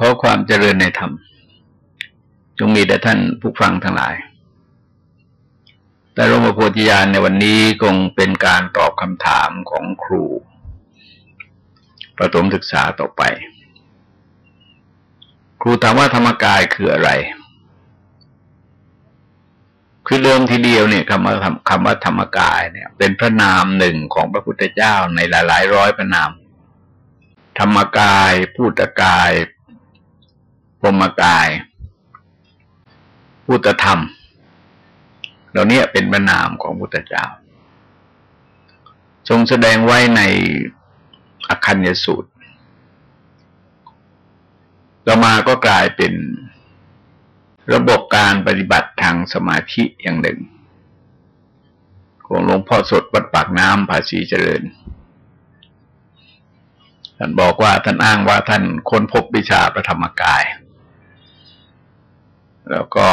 ขอความเจริญในธรรม จงมีแด่ท่านผู้ฟังทั้งหลาย แต่หลวงพ่อโพธิญาณในวันนี้คงเป็นการตอบคำถามของครู ประถมศึกษาต่อไป ครูถามว่าธรรมกายคืออะไร คือเดิมทีเดียวเนี่ยคำว่าคำว่าธรรมกายเนี่ย เป็นพระนามหนึ่งของพระพุทธเจ้าในหลาย ๆ ร้อยพระนามธรรมกายพุทธกาย พรมกาย พุทธธรรม เหล่านี้เป็นบรรนามของพุทธเจ้า ทรงแสดงไว้ในอคัญญสูตร ต่อมาก็กลายเป็นระบบการปฏิบัติทางสมาธิอย่างหนึ่ง ของหลวงพ่อสดวัดปากน้ำภาษีเจริญ ท่านบอกว่าท่านอ้างว่าท่านค้นพบวิชาประธรรมกาย แล้วก็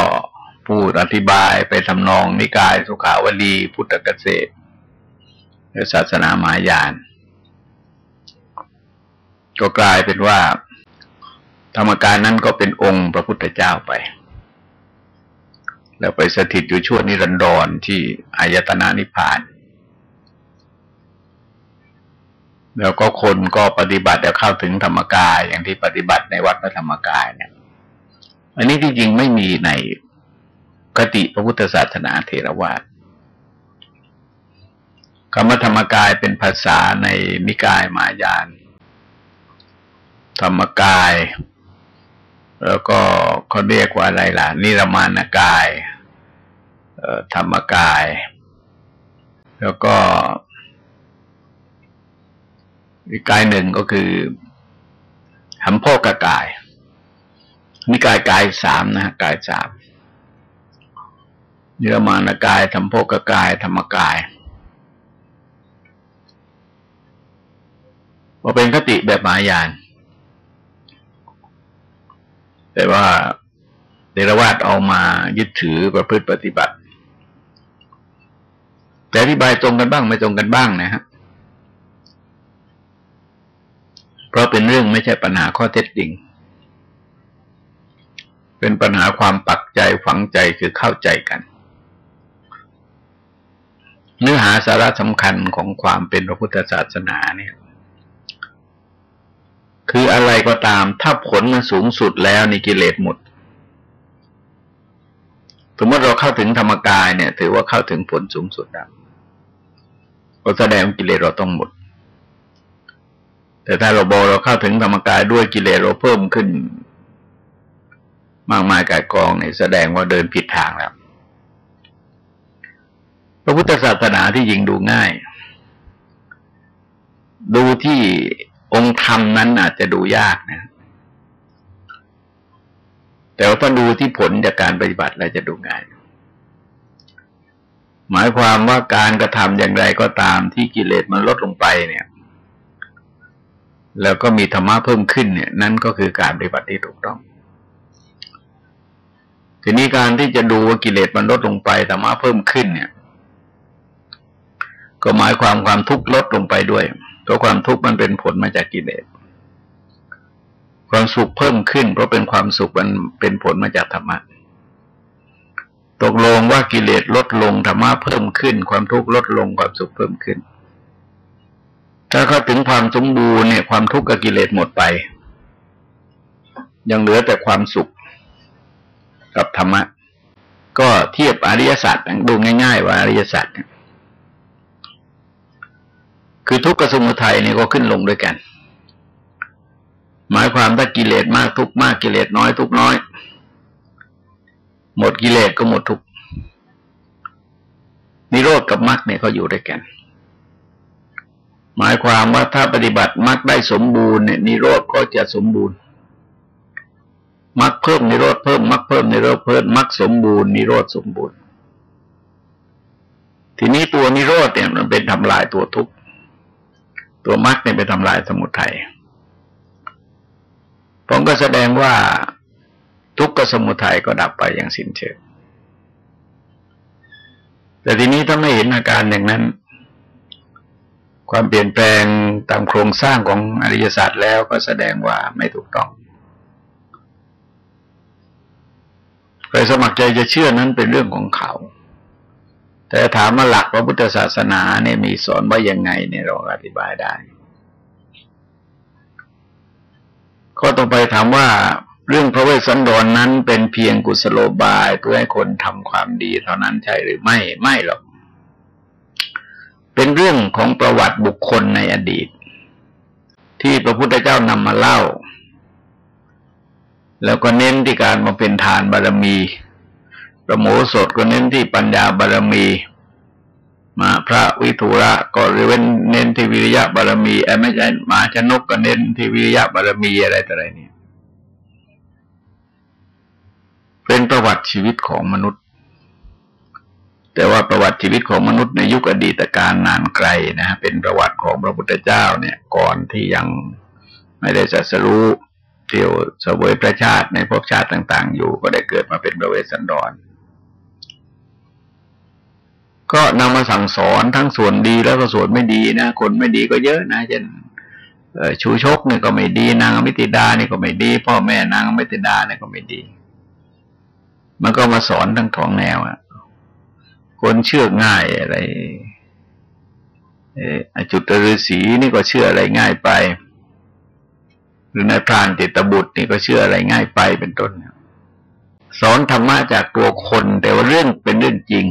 พูดอธิบายไปทำนองนิกายสุขาวลีพุทธเกษตรศาสนามายาน ก็กลายเป็นว่า ธรรมกายนั้นก็เป็นองค์พระพุทธเจ้าไป แล้วไปสถิตอยู่ชั่วนิรันดรที่อายตนะนิพพาน แล้วก็คนก็ปฏิบัติแล้วเข้าถึงธรรมกายอย่างที่ปฏิบัติในวัดพระธรรมกายเนี่ย อันนี้ที่จริงไม่มีในกติพระพุทธศาสนาเทรวาสคำว่าธรรมกายเป็นภาษาในมิกายมายาน ธรรมกาย แล้วก็เขาเรียกว่าอะไรล่ะ นิรมานกาย ธรรมกาย แล้วก็อีกกายหนึ่งก็คือหัมโพกกาย มีกายกายสามนะฮะกายสามเนื้อมานกายธรรมโพกกาย ธรรมกายว่าเป็นคติแบบมายาน แต่ว่าเดรวาดเอามายึดถือประพฤติปฏิบัติ แต่อธิบายตรงกันบ้างไม่ตรงกันบ้างนะฮะเพราะเป็นเรื่องไม่ใช่ปัญหาข้อเท็จจริง เป็นปัญหาความปักใจฝังใจคือเข้าใจกัน เนื้อหาสาระสำคัญของความเป็นพระพุทธศาสนาเนี่ย คืออะไรก็ตาม ถ้าผลมันสูงสุดแล้วนี่กิเลสหมดสมมติเราเข้าถึงธรรมกายเนี่ย ถือว่าเข้าถึงผลสูงสุดแล้วก็แสดงกิเลสเราต้องหมด แต่ถ้าเราบอกเราเข้าถึงธรรมกายด้วยกิเลสเราเพิ่มขึ้น มากมายกายกองเนี่ยแสดงว่าเดินผิดทางแล้ว พระพุทธศาสนาที่ยิงดูง่าย ดูที่องค์ธรรมนั้นอาจจะดูยากนะ แต่ว่าถ้าดูที่ผลจากการปฏิบัติแล้วจะดูง่าย หมายความว่าการกระทำอย่างไรก็ตามที่กิเลสมันลดลงไปเนี่ยแล้วก็มีธรรมะเพิ่มขึ้นเนี่ย นั่นก็คือการปฏิบัติที่ถูกต้อง ทีนี้การที่จะดูว่ากิเลสมันลดลงไปธรรมะเพิ่มขึ้นเนี่ย ก็หมายความความทุกข์ลดลงไปด้วยเพราะความทุกข์มันเป็นผลมาจากกิเลส ความสุขเพิ่มขึ้น เพราะเป็นความสุขมันเป็นผลมาจากธรรมะตกลงว่ากิเลสลดลงธรรมะเพิ่มขึ้น ความทุกข์ลดลงความสุขเพิ่มขึ้น ถ้าเข้าถึงความสมบูรณ์เนี่ย ความทุกข์กับกิเลสหมดไป ยังเหลือแต่ความสุข กับธรรมะ ก็เทียบอริยสัจดูง่ายๆ ว่าอริยสัจคือทุกข์กับสมุทัยนี่ก็ขึ้นลงด้วยกัน หมายความถ้ากิเลสมากทุกมากกิเลสน้อยทุกน้อย หมดกิเลสก็หมดทุกนิโรธกับมรรคเนี่ยเขาอยู่ด้วยกัน หมายความว่าถ้าปฏิบัติมรรคได้สมบูรณ์เนี่ยนิโรธก็จะสมบูรณ์ มักเพิ่มนิโรธเพิ่มมักเพิ่มนิโรธเพิ่มมักสมบูรณ์นิโรธสมบูรณ์ ทีนี้ตัวนิโรธเนี่ยมันเป็นทำลายตัวทุกข์ตัวมักเนี่ยเป็นทำลายสมุทัยผมก็แสดงว่าทุกข์กับสมุทัยก็ดับไปอย่างสิ้นเชิงแต่ทีนี้ถ้าไม่เห็นอาการอย่างนั้น ความเปลี่ยนแปลงตามโครงสร้างของอริยศาสตร์แล้วก็แสดงว่าไม่ถูกต้อง ไป สมัครใจจะเชื่อนั้นเป็นเรื่องของเขา แต่ถามมาหลักพระพุทธศาสนาเนี่ยมีสอนว่ายังไงเนี่ยเราอธิบายได้ก็ต้อไปถามว่าเรื่องพระเวสสันดรนนั้นเป็นเพียงกุศโลบายเพื่อให้คนทำความดีเท่านั้นใช่หรือไม่ไม่หรอก เป็นเรื่องของประวัติบุคคลในอดีต ที่พระพุทธเจ้านำมาเล่า แล้วก็เน้นที่การมาเป็นทานบารมี พระโมสดก็เน้นที่ปัญญาบารมี มาพระวิทุระก็เว้นเน้นที่วิริยะบารมีไอ้ไม่ใช่มาชนกก็เน้นที่วิริยะบารมีอะไรต่ออะไรนี่เป็นประวัติชีวิตของมนุษย์ แต่ว่าประวัติชีวิตของมนุษย์ในยุคอดีตการนานไกลนะฮะเป็นประวัติของพระพุทธเจ้าเนี่ย ก่อนที่ยังไม่ได้สัสรู้ เที่ยวสวยประชาติในภพชาติต่าง ๆ อยู่ก็ได้เกิดมาเป็นพระเวสสันดร ก็นำมาสั่งสอนทั้งส่วนดีแล้วก็ส่วนไม่ดีนะคนไม่ดีก็เยอะนะเช่นชูชกเนี่ยก็ไม่ดี นางมิติดานี่ก็ไม่ดี พ่อแม่นางมิติดาเนี่ยก็ไม่ดี มันก็มาสอนทั้งทองแนวอะคนเชื่อง่ายอะไรอจุตฤาษีนี่ก็เชื่ออะไรง่ายไป รือในพรานติตบุตรนี่ก็เชื่ออะไรง่ายไปเป็นต้น สอนธรรมะจากตัวคน แต่ว่าเรื่องเป็นเรื่องจริง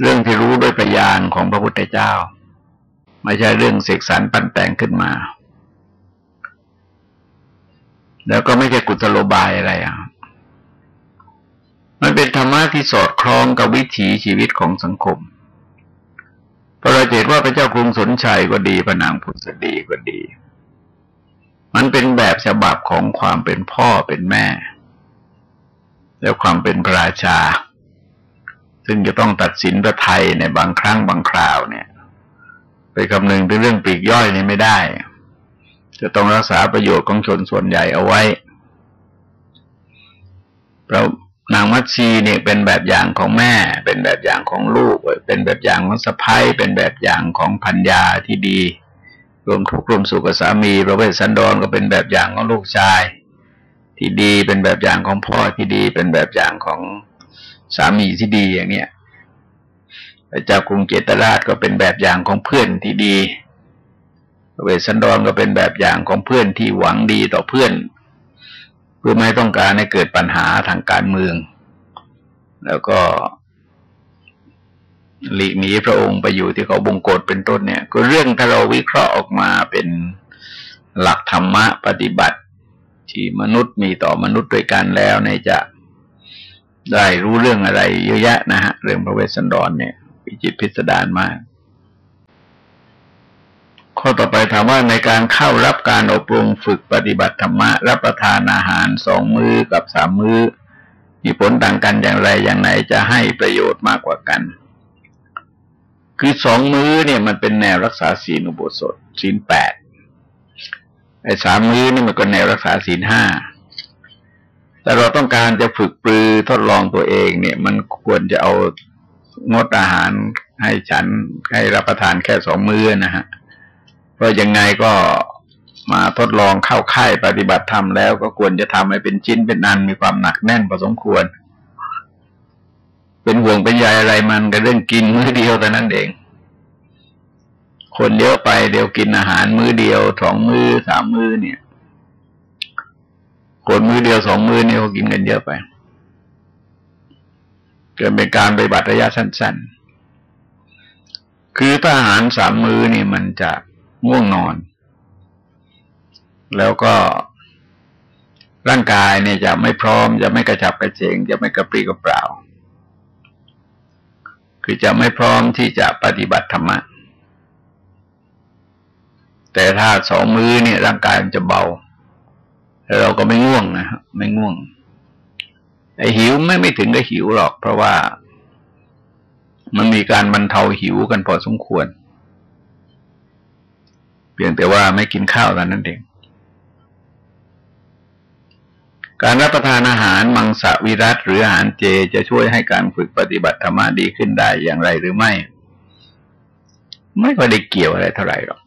เรื่องที่รู้ด้วยปัญญาของพระพุทธเจ้า ไม่ใช่เรื่องเสกสรรปั้นแต่งขึ้นมา แล้วก็ไม่ใช่กุศโลบายอะไรอะมันเป็นธรรมะที่สอดคล้องกับวิถีชีวิตของสังคมพระราเจตว่าพระเจ้ากรุงสนชัยก็ดีพระนางพุทธดีก็ดี มันเป็นแบบฉบับของความเป็นพ่อเป็นแม่ แล้วความเป็นพระราชา ซึ่งจะต้องตัดสินพระไทยในบางครั้งบางคราวเนี่ย ไปคำนึงถึงเรื่องปีกย่อยนี่ไม่ได้ จะต้องรักษาประโยชน์ของชนส่วนใหญ่เอาไว้เรานางมัตซีเนี่ยเป็นแบบอย่างของแม่ เป็นแบบอย่างของลูก เป็นแบบอย่างของสะพ้ยเป็นแบบอย่างของพัญญาที่ดี รวมทุกข์รวมสุขกับสามี พระเวสสันดรก็เป็นแบบอย่างของลูกชาย ที่ดีเป็นแบบอย่างของพ่อที่ดีเป็นแบบอย่างของสามีที่ดีอย่างเนี้ยพระเจ้ากรุงเจตราชก็เป็นแบบอย่างของเพื่อนที่ดีพระเวสสันดรก็เป็นแบบอย่างของเพื่อนที่หวังดีต่อเพื่อน เพื่อไม่ต้องการให้เกิดปัญหาทางการเมือง แล้วก็ หลีกหนีพระองค์ไปอยู่ที่เขาบงกฎเป็นต้นเนี่ย ก็เรื่องถ้าเราวิเคราะห์ออกมาเป็นหลักธรรมะปฏิบัติ ที่มนุษย์มีต่อมนุษย์ด้วยกันแล้วเนี่ยจะได้รู้เรื่องอะไรเยอะแยะนะฮะ เรื่องพระเวสสันดรเนี่ยวิจิตพิสดารมาก ข้อต่อไปถามว่าในการเข้ารับการอบรมฝึกปฏิบัติธรรมะรับประทานอาหารสองมือกับสามมือมีผลต่างกันอย่างไรอย่างไหนจะให้ประโยชน์มากกว่ากัน คือสองมือเนี่ยมันเป็นแนวรักษาศีลอุโบสถศีลแปดไอ้สามมือนี่มันก็แนวรักษาศีลห้าแต่เราต้องการจะฝึกปรือทดลองตัวเองเนี่ย มันควรจะเอางดอาหารให้ฉันให้รับประทานแค่สองมือนะฮะ เพราะยังไงก็มาทดลองเข้าค่ายปฏิบัติธรรมแล้วก็ควรจะทำให้เป็นชิ้นเป็นอันมีความหนักแน่นพอสมควร เป็นห่วงเป็นใยอะไรมันก็เรื่องกินมื้อเดียวแต่นั้นเอง คนเยอะไปเดี๋ยวกินอาหารมื้อเดียวสองมื้อสามมื้อเนี่ย คนมื้อเดียวสองมื้อเนี่ยเขากินกันเยอะไปเกิดเป็นการปฏิบัติระยะสั้น ๆ คือถ้าอาหารสามมื้อนี่มันจะง่วงนอน แล้วก็ร่างกายเนี่ยจะไม่พร้อม จะไม่กระฉับกระเฉงจะไม่กระปรี้กระเปร่า คือจะไม่พร้อมที่จะปฏิบัติธรรมะ แต่ถ้าสองมือเนี่ยร่างกายมันจะเบาแล้วเราก็ไม่ง่วงนะไม่ง่วงไอหิวไม่ไม่ถึงกับหิวหรอก เพราะว่ามันมีการบรรเทาหิวกันพอสมควร เพียงแต่ว่าไม่กินข้าวกันนั่นเอง การรับประทานอาหารมังสวิรัตหรืออาหารเจจะช่วยให้การฝึกปฏิบัติธรรมดีขึ้นได้อย่างไรหรือไม่ ไม่ก็ได้เกี่ยวอะไรเท่าไหร่หรอก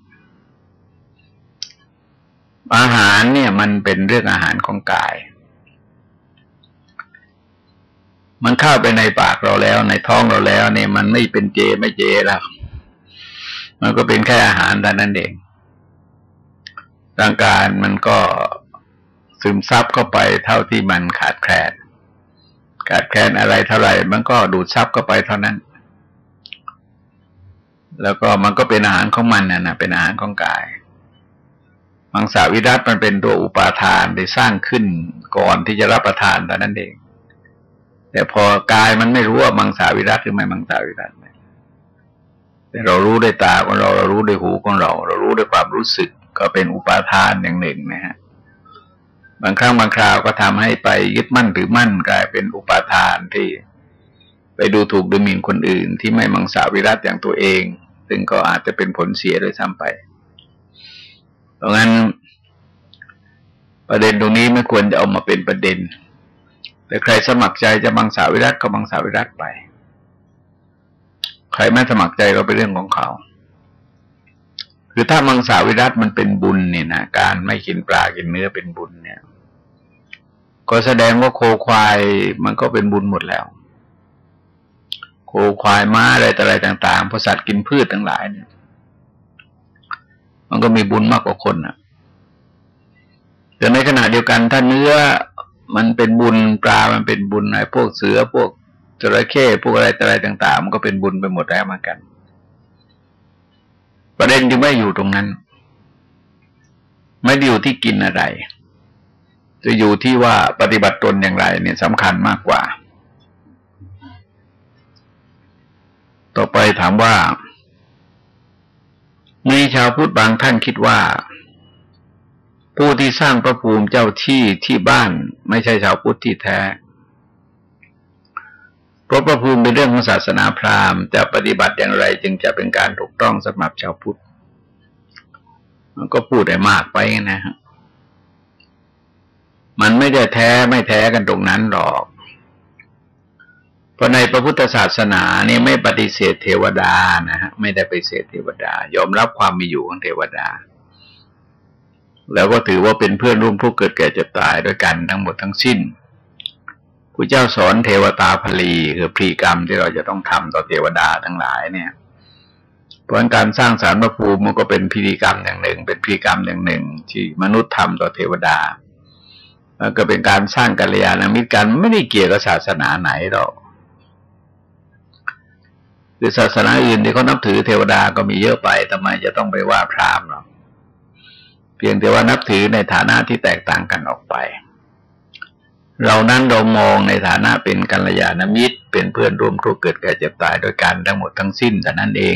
อาหารเนี่ย มันเป็นเรื่องอาหารของกาย มันเข้าไปในปากเราแล้ว ในท้องเราแล้ว เนี่ย มันไม่เป็นเจไม่เจแล้ว มันก็เป็นแค่อาหารแต่นั้นเองร่างกายมันก็ ซึมซับเข้าไปเท่าที่มันขาดแคลนขาดแคลนอะไรเท่าไหร่ มันก็ดูดซับเข้าไปเท่านั้น แล้วก็มันก็เป็นอาหารของมันนะนะเป็นอาหารของกายมังสาวิรัตมันเป็นตัวอุปาทานได้สร้างขึ้นก่อนที่จะรับประทานแต่นั้นเอง แต่พอกายมันไม่รู้ว่ามังสาวิรัตหรือไม่มังสาวิรัตแต่เรารู้ด้วยตาของเราเรารู้ด้วยหูของเรา เรารู้ด้วยความรู้สึกก็เป็นอุปาทานอย่างหนึ่งนะฮะ บางครั้งบางคราวก็ทำให้ไปยึดมั่นหรือมั่นกลายเป็นอุปาทานที่ไปดูถูกดูหมิ่นคนอื่น ที่ไม่มังสาวิรัตอย่างตัวเอง ซึ่งก็อาจจะเป็นผลเสียโดยซ้ำไป เพราะงั้น ประเด็นตรงนี้ไม่ควรจะเอามาเป็นประเด็น แต่ใครสมัครใจจะมังสาวิรัตก็มังสาวิรัตไป ใครไม่สมัครใจก็เป็นเรื่องของเขาคือถ้ามังสาวิรัตมันเป็นบุญเนี่ยนะการไม่กินปลากินเนื้อเป็นบุญเนี่ย ก็แสดงว่าโคควายมันก็เป็นบุญหมดแล้ว โคควายม้าอะไรต่อะไรต่างๆพสัตว์กินพืชทั้งหลายเนี่ย มันก็มีบุญมากกว่าคนอะแต่ในขณะเดียวกันถ้าเนื้อมันเป็นบุญปลา มันเป็นบุญไอ้พวกเสือพวกจระเข้พวกอะไรต่อะไรต่างๆ มันก็เป็นบุญไปหมดแล้วเหมือนกัน ประเด็นจึงไม่อยู่ตรงนั้น ไม่ได้อยู่ที่กินอะไร จะอยู่ที่ว่าปฏิบัติตนอย่างไรเนี่ยสำคัญมากกว่า ต่อไปถามว่า มีชาวพุทธบางท่านคิดว่า ผู้ที่สร้างพระภูมิเจ้าที่ที่บ้านไม่ใช่ชาวพุทธที่แท้เพราะพระภูมิเป็นเรื่องของศาสนาพราหมณ์จะปฏิบัติอย่างไรจึงจะเป็นการถูกต้องสำหรับชาวพุทธมันก็พูดได้มากไปนะฮะ มันไม่ได้แท้ไม่แท้กันตรงนั้นหรอก เพราะในพระพุทธศาสนานี่ไม่ปฏิเสธเทวดานะฮะไม่ได้ไปเสธเทวดา ยอมรับความมีอยู่ของเทวดา แล้วก็ถือว่าเป็นเพื่อนร่วมทุกข์เกิดแก่เจ็บตายด้วยกันทั้งหมดทั้งสิ้นพระเจ้าสอนเทวตาพลีคือพรีกรรมที่เราจะต้องทำต่อเทวดาทั้งหลายเนี่ยเพราะการสร้างสารพระภูมิมันก็เป็นพิธีกรรมอย่างหนึ่ง เป็นพิธีกรรมอย่างหนึ่ง ที่มนุษย์ทำต่อเทวดา ก็เป็นการสร้างกัลยาณมิตรกันไม่ได้เกี่ยวกับศาสนาไหนหรอกคือศาสนาอื่นที่เขานับถือเทวดาก็มีเยอะไปทำไมจะต้องไปว่าพราหมณ์เนาเพียงแต่ว่านับถือในฐานะที่แตกต่างกันออกไป เรานั้นเรามองในฐานะเป็นกัลยาณมิตร เป็นเพื่อนร่วมทุกข์เกิดแก่เจ็บตายโดยกันทั้งหมดทั้งสิ้นแต่นั้นเอง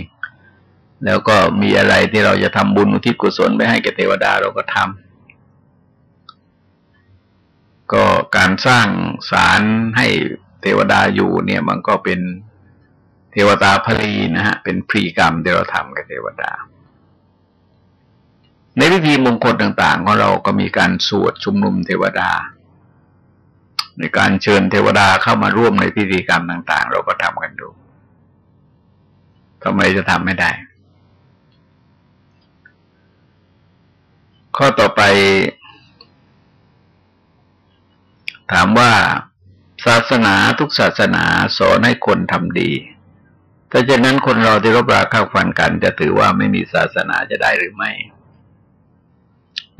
แล้วก็มีอะไรที่เราจะทำบุญอุทิศกุศลไปให้แก่เทวดาเราก็ทำ ก็การสร้างศาลให้เทวดาอยู่เนี่ยมันก็เป็นเทวดาพลีนะฮะ เป็นพรีกรรมที่เราทำกับเทวดา ในพิธีมงคลต่างๆของเราก็มีการสวดชุมนุมเทวดา ในการเชิญเทวดาเข้ามาร่วมในพิธีกรรมต่าง ๆ เราก็ทำกันดูทำไมจะทำไม่ได้ ข้อต่อไป ถามว่าศาสนาทุกศาสนาสอนให้คนทำดีถ้าเช่นนั้นคนเราที่รบราข้าฟันกันจะถือว่าไม่มีศาสนาจะได้หรือไม่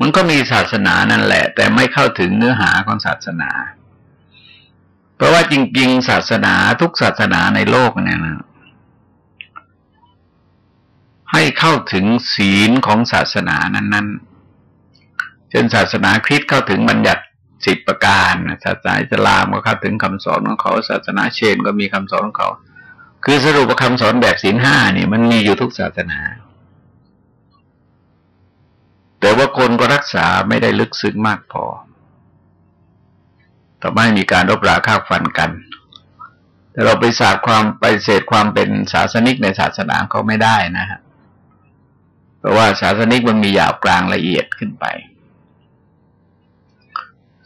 มันก็มีศาสนานั่นแหละ แต่ไม่เข้าถึงเนื้อหาของศาสนา เพราะว่าจริง ๆ ศาสนาทุกศาสนาในโลกเนี่ยนะให้เข้าถึงศีลของศาสนานั้น ๆ เช่นศาสนาคริสต์เข้าถึงบัญญัติ สิบประการศาสนาอิสลามก็เข้าถึงคำสอนของเขาศาสนาเชนก็มีคำสอนของเขา คือสรุปว่าคำสอนแบบศีลห้านี่มันมีอยู่ทุกศาสนา แต่ว่าคนก็รักษาไม่ได้ลึกซึ้งมากพอ ต่อไม่มีการรบราฆ่าฟันกัน แต่เราไปสาดความไปเสดความเป็นศาสนิกในศาสนาเขาไม่ได้นะฮะเพราะว่าศาสนิกมันมีหยาบกลางละเอียดขึ้นไป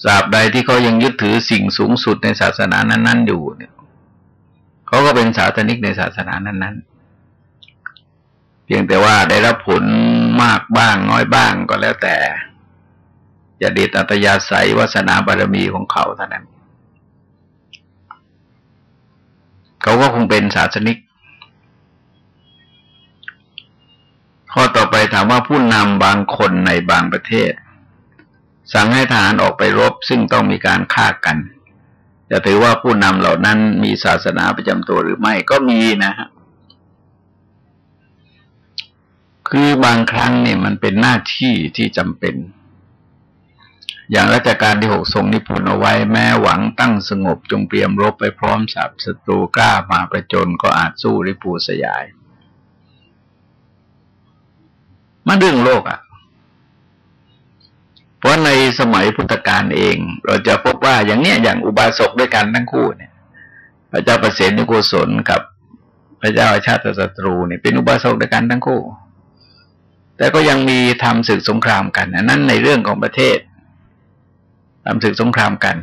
สาบใดที่เขายังยึดถือสิ่งสูงสุดในศาสนานั้น ๆ อยู่เนี่ยเขาก็เป็นศาสนิกในศาสนานั้น ๆ เพียงแต่ว่าได้รับผลมากบ้างน้อยบ้างก็แล้วแต่จะเดชอัตยาศัยวาสนาบารมีของเขาเท่านั้นเขาก็คงเป็นศาสนิก ข้อต่อไปถามว่าผู้นำบางคนในบางประเทศ สั่งให้ทหารออกไปรบซึ่งต้องมีการฆ่ากัน จะถือว่าผู้นำเหล่านั้นมีศาสนาประจำตัวหรือไม่ก็มีนะฮะคือบางครั้งเนี่ยมันเป็นหน้าที่ที่จำเป็น อย่างราชการที่หกทรงนิพนธ์เอาไว้แม้หวังตั้งสงบจงเตรียมรบไปพร้อมสับศัตรูกล้ามาประจนก็อาจสู้ริปูสยาย มันเรื่องโลกอะ่ะ เพราะในสมัยพุทธกาลเอง เราจะพบว่าอย่างเนี้ยอย่างอุบาสกด้วยกันทั้งคู่เนี่ย พระเจ้าประเสนิโกศลกับพระเจ้าชาติศัตรูเนี่ยเป็นอุบาสกด้วยกันทั้งคู่ แต่ก็ยังมีทำศึกสงครามกันนั่นในเรื่องของประเทศทำศึกสงครามกัน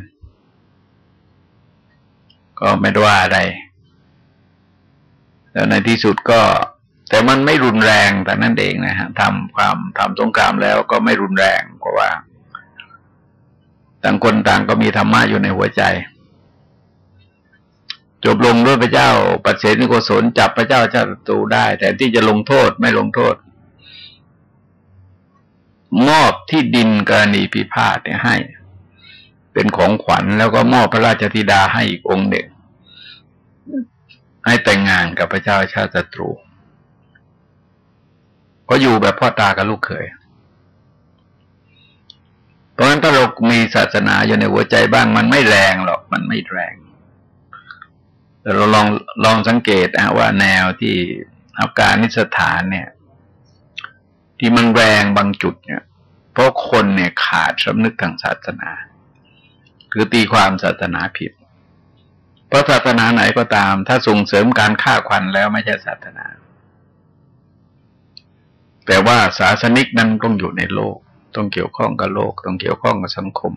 ก็ไม่ได้ว่าอะไรแล้วในที่สุดก็ แต่มันไม่รุนแรงแต่นั่นเองนะฮะทำความทำสงครามแล้วก็ไม่รุนแรงเพราะว่า ต่างคนต่างก็มีธรรมะอยู่ในหัวใจ จบลงด้วยพระเจ้าปัจเสนิโกศลจับพระเจ้าชาติตูได้ แต่ที่จะลงโทษไม่ลงโทษ มอบที่ดินกรณีพิพาทเนี่ยให้ เป็นของขวัญแล้วก็มอบพระราชธิดาให้อีกองค์หนึ่งให้แต่งงานกับพระเจ้าชาติตรูก็อยู่แบบพ่อตากับลูกเขย ราะฉะนั้นถ้าเรามีศาสนาอยู่ในหัวใจบ้างมันไม่แรงหรอกมันไม่แรง แต่เราลองลองสังเกตนะว่าแนวที่อัฟการนิสถานเนี่ย ที่มันแรงบางจุดเนี่ย เพราะคนเนี่ยขาดสำนึกทางศาสนา คือตีความศาสนาผิด เพราะศาสนาไหนก็ตาม ถ้าส่งเสริมการฆ่าควันแล้วไม่ใช่ศาสนา แต่ว่าศาสนิกนั้นต้องอยู่ในโลก ต้องเกี่ยวข้องกับโลก ต้องเกี่ยวข้องกับสังคม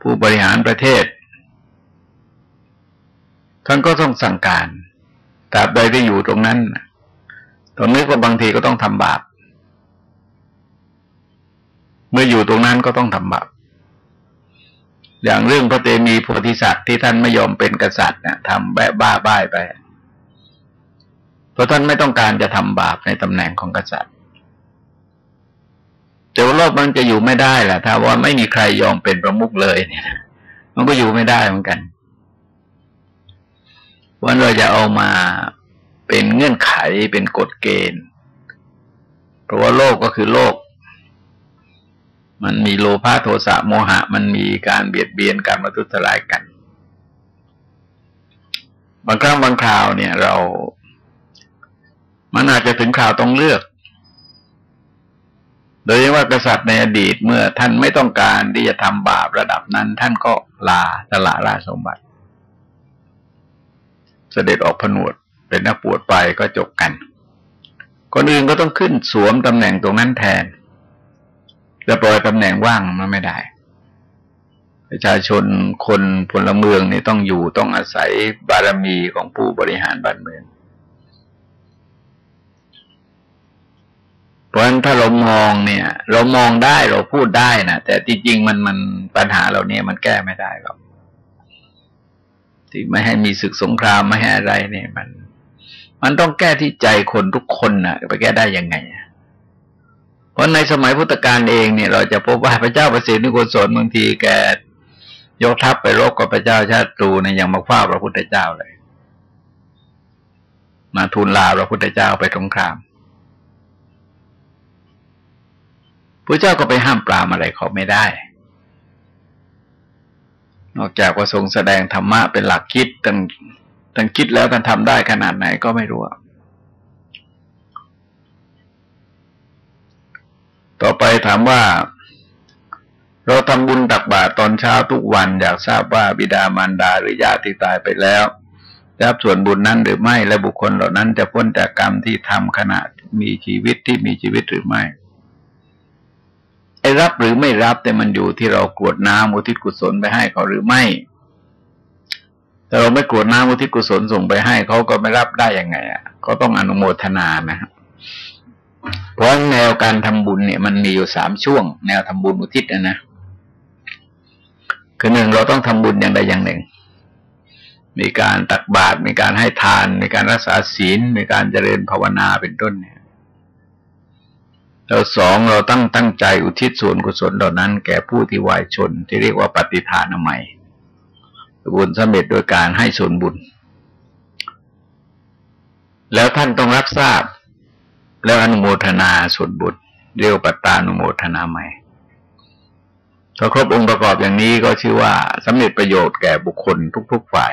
ผู้บริหารประเทศ ท่านก็ต้องสั่งการตราบใดที่อยู่ตรงนั้นตรงนี้ก็บางทีก็ต้องทำบาป เมื่ออยู่ตรงนั้นก็ต้องทำบาปอย่างเรื่องพระเตมีโพธิสัตว์ที่ท่านไม่ยอมเป็นกษัตริย์เนี่ยทำแบบบ้าบ้ายไป เพราะท่านไม่ต้องการจะทำบาปในตำแหน่งของกษัตริย์ แต่ว่าโลกมันจะอยู่ไม่ได้แหละถ้าว่าไม่มีใครยอมเป็นประมุขเลยเนี่ย มันก็อยู่ไม่ได้เหมือนกันวันเราจะเอามาเป็นเงื่อนไขเป็นกฎเกณฑ์ เพราะว่าโลกก็คือโลก มันมีโลภะโทสะโมหะ มันมีการเบียดเบียนการมาทุสลายกัน บางครั้งบางคราวเนี่ยเรา มันอาจจะถึงข่าวต้องเลือก ดยว่ากษัตริย์ในอดีตเมื่อท่านไม่ต้องการที่จะทำบาประดับนั้น ท่านก็ลาสละราชสมบัติ เสด็จออกผนวดเป็นนักปวดไปก็จบกันคนอื่นก็ต้องขึ้นสวมตำแหน่งตรงนั้นแทนจะปล่อยตำแหน่งว่างมันไม่ได้ ประชาชนคนพลเมืองนี่ต้องอยู่ต้องอาศัยบารมีของผู้บริหารบ้านเมือง เพราะฉะนั้นถ้าเรามองเนี่ย เรามองได้เราพูดได้นะแต่จริงๆมันมันปัญหาเราเนี่ยมันแก้ไม่ได้หรอกที่ไม่ให้มีศึกสงครามไม่ให้อะไรเนี่ย มัน มันต้องแก้ที่ใจคนทุกคนนะไปแก้ได้ยังไงเพราะในสมัยพุทธกาลเองเนี่ย เราจะพบว่าพระเจ้าประสิทธิโกศลบางทีแกยกทัพไปรบกับพระเจ้าชาติตูเนี่ยยังมาคว้าพระพุทธเจ้าเลย มาทูลลาพระพุทธเจ้าไปสงคราม พระเจ้าก็ไปห้ามปรามอะไรเขาไม่ได้ นอกจากว่าทรงแสดงธรรมะเป็นหลักคิดตั้งตั้งคิดแล้วกันทำได้ขนาดไหนก็ไม่รู้ ต่อไปถามว่า เราทำบุญตักบาตรตอนเช้าทุกวันอยากทราบว่าบิดามารดาหรือญาติที่ตายไปแล้วรับส่วนบุญนั้นหรือไม่และบุคคลเหล่านั้นจะพ้นจากกรรมที่ทำขณะมีชีวิตที่มีชีวิตหรือไม่ ไอ้รับหรือไม่รับแต่มันอยู่ที่เรากรวดน้ำอุทิศกุศลไปให้เขาหรือไม่แต่เราไม่กรวดน้ำอุทิศกุศลส่งไปให้เขาก็ไม่รับได้ยังไงอะก็ต้องอนุโมทนานะครับเพราะแนวการทำบุญเนี่ยมันมีอยู่สามช่วง แนวทำบุญอุทิศนะนะคือหนึ่งเราต้องทำบุญอย่างใดอย่างหนึ่ง มีการตักบาตรมีการให้ทาน มีการรักษาศีล มีการเจริญภาวนาเป็นต้นเนี่ย เราสองเราตั้งตั้งใจอุทิศส่วนกุศลเหล่านั้น แก่ผู้ที่วายชนที่เรียกว่าปฏิทานใหม่บุญสำเร็จโดยการให้ส่วนบุญ แล้วท่านต้องรับทราบ แล้วอนุโมทนาส่วนบุญเรียกปัตตานุโมทนาใหม่ถ้าครบองค์ประกอบอย่างนี้ก็ชื่อว่าสำเร็จประโยชน์แก่บุคคลทุก ๆ ฝ่าย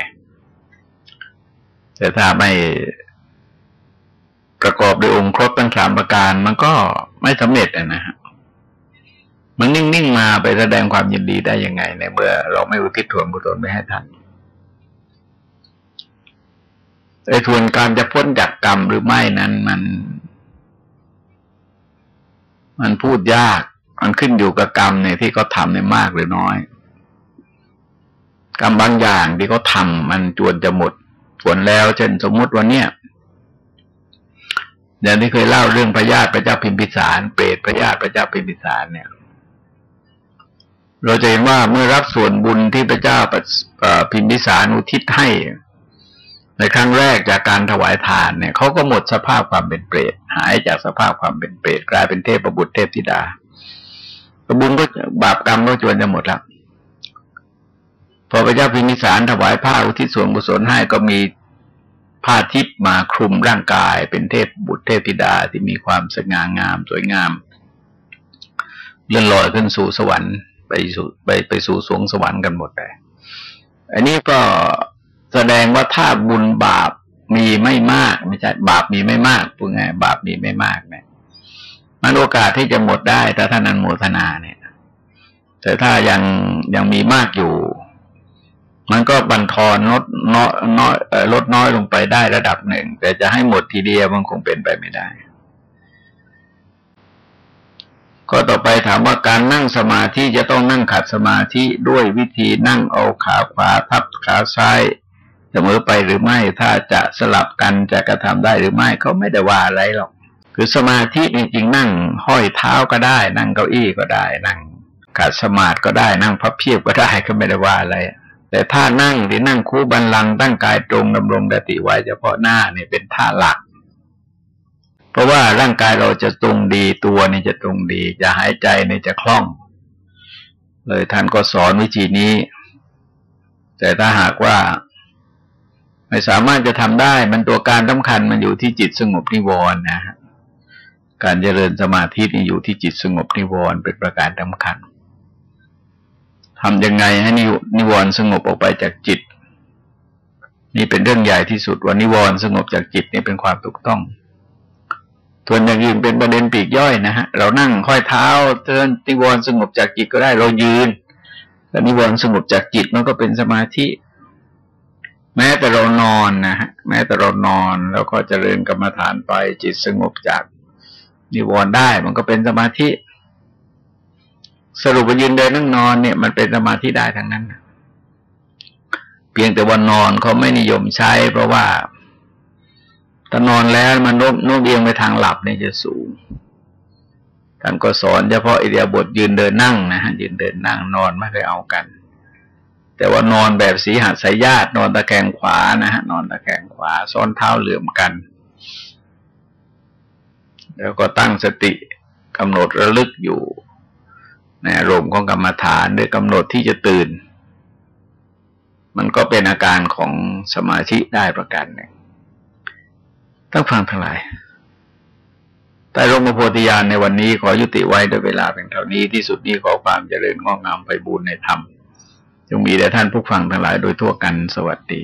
แต่ถ้าไม่ ประกอบด้วยองค์ครบทั้งสามประการ มันก็ไม่สำเร็จนะฮะมันนิ่ง ๆ มาไปแสดงความยินดีได้ยังไง ในเมื่อเราไม่อุทิศถ่วงกุศลไปให้ท่านไอ้ทวนการจะพ้นจากกรรมหรือไม่นั้นมัน มันพูดยาก มันขึ้นอยู่กับกรรมเนี่ยที่เขาทำในมากหรือน้อย กรรมบางอย่างที่เขาทามันจวนจะหมดผลแล้ว เช่นสมมติวันเนี้ย อย่างที่เคยเล่าเรื่องพระญาติพระเจ้าพิมพิสาร เปรตพระญาติพระเจ้าพิมพิสารเนี่ย เราจะเห็นว่าเมื่อรับส่วนบุญที่พระเจ้าพิมพิสารอุทิศให้ ในครั้งแรกจากการถวายทานเนี่ยเขาก็หมดสภาพความเป็นเปรตหายจากสภาพความเป็นเปรตกลายเป็นเทพประบุตรเทพธิดาบุญก็บาปกรรมก็จวนจะหมดแล้วพอพระเจ้าพิมพิสารถวายผ้าอุทิศส่วนกุศลให้ก็มี ผ้าทิพย์มาคลุมร่างกาย เป็นเทพบุตรเทพธิดาที่มีความสง่างามสวยงามเลื่อนลอยขึ้นสู่สวรรค์ไปสู่ไปไปสู่สวงสวรรค์กันหมดเลยอันนี้ก็แสดงว่าถ้าบุญบาปมีไม่มากไม่ใช่บาปมีไม่มากพูดไงบาปมีไม่มากเนี่ยมันโอกาสที่จะหมดได้ถ้าท่านันโมทนาเนี่ย แต่ถ้ายังยังมีมากอยู่ มันก็บันทอนลดน้อยน้อยลดน้อยลงไปได้ระดับหนึ่ง แต่จะให้หมดทีเดียวมันคงเป็นไปไม่ได้ ก็ต่อไปถามว่าการนั่งสมาธิจะต้องนั่งขัดสมาธิด้วยวิธีนั่งเอาขาขวาทับขาซ้ายเสมอไปหรือไม่ถ้าจะสลับกันจะกระทำได้หรือไม่เขาไม่ได้ว่าอะไรหรอก คือสมาธิจริงๆนั่ง ห้อยเท้าก็ได้ นั่งเก้าอี้ก็ได้ นั่งขัดสมาธิก็ได้ นั่งพับเพียบก็ได้ก็ไม่ได้ว่าอะไร แต่ท่านั่งหรือนั่งคู่บันลังตั้งกายตรงดำรงดติไว้เฉพาะหน้าเนี่ยเป็นท่าหลัก เพราะว่าร่างกายเราจะตรงดีตัวนี่จะตรงดี จะหายใจนี่จะคล่อง เลยท่านก็สอนวิธีนี้ แต่ถ้าหากว่า ไม่สามารถจะทำได้ มันตัวการสำคัญมันอยู่ที่จิตสงบนิวรณ์นะฮะการเจริญสมาธินี่อยู่ที่จิตสงบนิวรณ์เป็นประการสำคัญ ทำยังไงให้นิวรณ์สงบออกไปจากจิต นี่เป็นเรื่องใหญ่ที่สุดว่านิวรณ์สงบจากจิตนี่เป็นความถูกต้องส่วนอย่างอื่นเป็นประเด็นปีกย่อยนะฮะเรานั่งค่อยเท้าเตือนนิวรณ์สงบจากจิตก็ได้เรายืนแล้วนิวรณ์สงบจากจิตมันก็เป็นสมาธิ แม้แต่เรานอนนะฮะแม้แต่เรานอนแล้วก็เจริญกรรมฐานไปจิตสงบจากนิวรณ์ได้มันก็เป็นสมาธิ สรุปว่ายืนเดินนั่งนอนเนี่ยมันเป็นสมาธิได้ทั้งนั้นเพียงแต่วันนอนเขาไม่นิยมใช้ เพราะว่าถ้านอนแล้วมันโน้มโน้มเอียงไปทางหลับเนี่ยจะสูงท่านก็สอนเฉพาะอิเดียบทยืนเดินนั่งนะฮะยืนเดินนั่งนอนไม่เคยเอากัน แต่ว่านอนแบบสีหัดสายญาตินอนตะแคงขวานะฮะนอนตะแคงขวาซ้อนเท้าเหลื่อมกัน แล้วก็ตั้งสติกำหนดระลึกอยู่ ในอารมณ์ของกรรมฐานด้วยกำหนดที่จะตื่น มันก็เป็นอาการของสมาธิได้ประการหนึ่งต้องฟังทั้งหลายแต่ลงมาโพธิญาณในวันนี้ขอยุติไว้ด้วยเวลาเป็นเท่านี้ที่สุดนี้ขอความเจริญงอกงามไปบูรณนธรรมจงมีแด่ท่านผู้ฟังทั้งหลายโดยทั่วกันสวัสดี